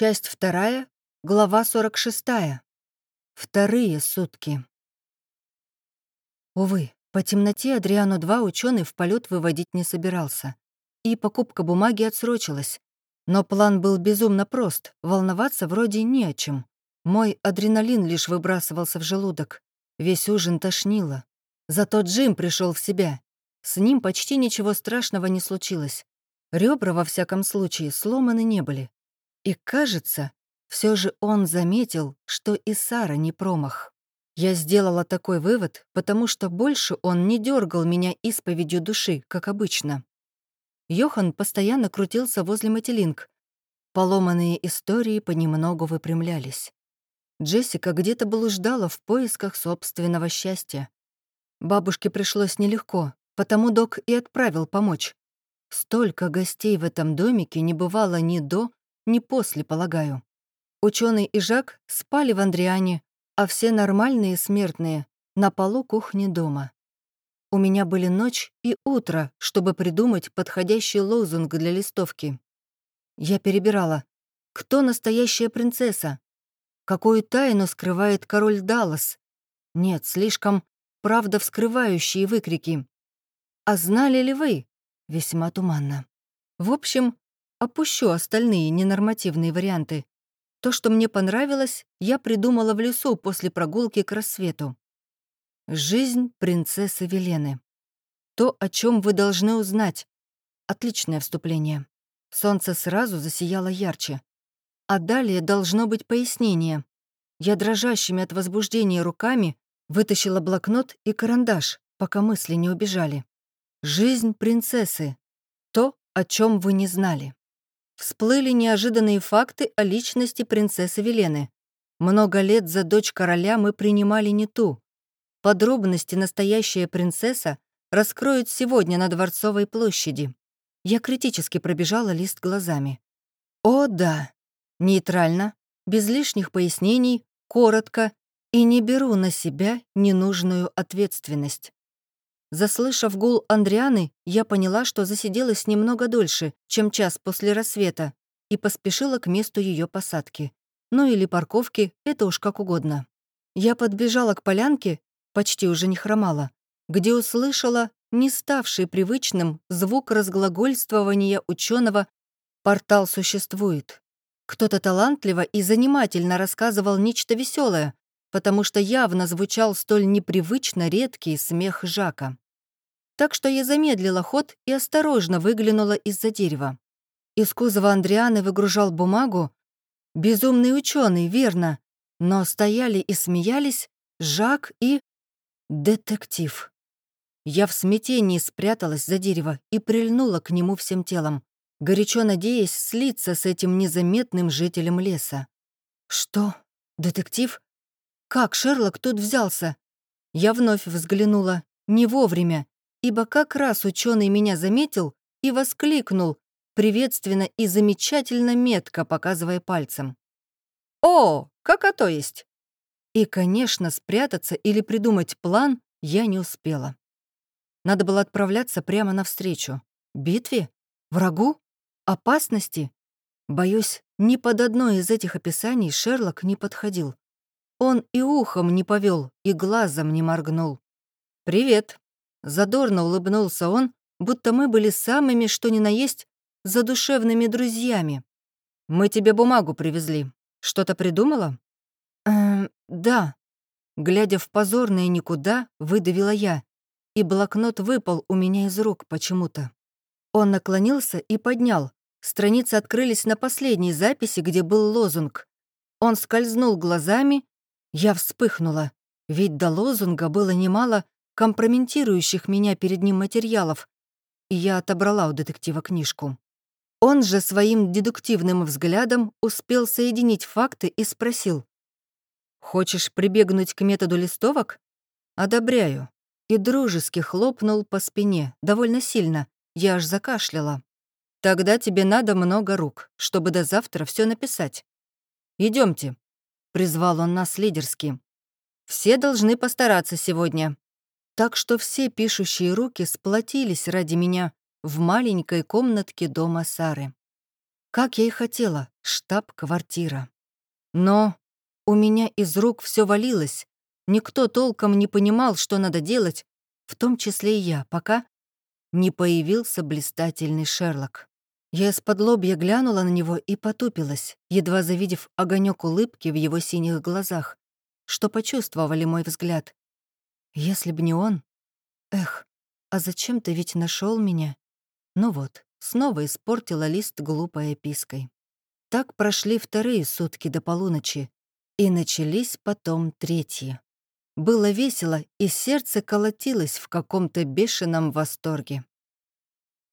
Часть вторая, глава 46. Вторые сутки. Увы, по темноте Адриану-2 ученый в полет выводить не собирался. И покупка бумаги отсрочилась. Но план был безумно прост, волноваться вроде не о чем. Мой адреналин лишь выбрасывался в желудок. Весь ужин тошнило. Зато Джим пришел в себя. С ним почти ничего страшного не случилось. Ребра, во всяком случае, сломаны не были. И кажется, все же он заметил, что и Сара не промах. Я сделала такой вывод, потому что больше он не дергал меня исповедью души, как обычно. Йохан постоянно крутился возле Мателинг. Поломанные истории понемногу выпрямлялись. Джессика где-то блуждала в поисках собственного счастья. Бабушке пришлось нелегко, потому док и отправил помочь. Столько гостей в этом домике не бывало ни до, ни после, полагаю. Ученый и Жак спали в Андриане, а все нормальные смертные — на полу кухни дома. У меня были ночь и утро, чтобы придумать подходящий лозунг для листовки. Я перебирала. Кто настоящая принцесса? Какую тайну скрывает король Даллас? Нет, слишком правда вскрывающие выкрики. А знали ли вы? Весьма туманно. В общем, опущу остальные ненормативные варианты. То, что мне понравилось, я придумала в лесу после прогулки к рассвету. Жизнь принцессы Велены. То, о чем вы должны узнать. Отличное вступление. Солнце сразу засияло ярче. А далее должно быть пояснение. Я дрожащими от возбуждения руками вытащила блокнот и карандаш, пока мысли не убежали. Жизнь принцессы. То, о чем вы не знали. Всплыли неожиданные факты о личности принцессы Велены. Много лет за дочь короля мы принимали не ту. Подробности настоящая принцесса раскроют сегодня на Дворцовой площади. Я критически пробежала лист глазами. О, да. Нейтрально, без лишних пояснений, коротко и не беру на себя ненужную ответственность. Заслышав гул Андрианы, я поняла, что засиделась немного дольше, чем час после рассвета, и поспешила к месту ее посадки. Ну или парковки, это уж как угодно. Я подбежала к полянке, почти уже не хромала, где услышала не ставший привычным звук разглагольствования ученого «Портал существует». Кто-то талантливо и занимательно рассказывал нечто веселое, потому что явно звучал столь непривычно редкий смех Жака. Так что я замедлила ход и осторожно выглянула из-за дерева. Из кузова Андрианы выгружал бумагу. Безумный ученый, верно. Но стояли и смеялись Жак и... Детектив. Я в смятении спряталась за дерево и прильнула к нему всем телом, горячо надеясь слиться с этим незаметным жителем леса. Что? Детектив? Как Шерлок тут взялся? Я вновь взглянула, не вовремя, ибо как раз ученый меня заметил и воскликнул, приветственно и замечательно метко показывая пальцем. «О, как а то есть!» И, конечно, спрятаться или придумать план я не успела. Надо было отправляться прямо навстречу. Битве? Врагу? Опасности? Боюсь, ни под одно из этих описаний Шерлок не подходил. Он и ухом не повел, и глазом не моргнул. «Привет!» — задорно улыбнулся он, будто мы были самыми, что ни на есть, задушевными друзьями. «Мы тебе бумагу привезли. Что-то придумала?» «Эм, да». Глядя в позорное никуда, выдавила я, и блокнот выпал у меня из рук почему-то. Он наклонился и поднял. Страницы открылись на последней записи, где был лозунг. Он скользнул глазами я вспыхнула, ведь до лозунга было немало компрометирующих меня перед ним материалов, и я отобрала у детектива книжку. Он же своим дедуктивным взглядом успел соединить факты и спросил. «Хочешь прибегнуть к методу листовок?» «Одобряю». И дружески хлопнул по спине, довольно сильно, я аж закашляла. «Тогда тебе надо много рук, чтобы до завтра все написать. Идемте, — призвал он нас лидерски. «Все должны постараться сегодня». Так что все пишущие руки сплотились ради меня в маленькой комнатке дома Сары. Как я и хотела, штаб-квартира. Но у меня из рук все валилось. Никто толком не понимал, что надо делать, в том числе и я, пока не появился блистательный Шерлок. Я из-под лобья глянула на него и потупилась, едва завидев огонек улыбки в его синих глазах, что почувствовали мой взгляд. Если б не он... Эх, а зачем ты ведь нашел меня? Ну вот, снова испортила лист глупой опиской. Так прошли вторые сутки до полуночи, и начались потом третьи. Было весело, и сердце колотилось в каком-то бешеном восторге.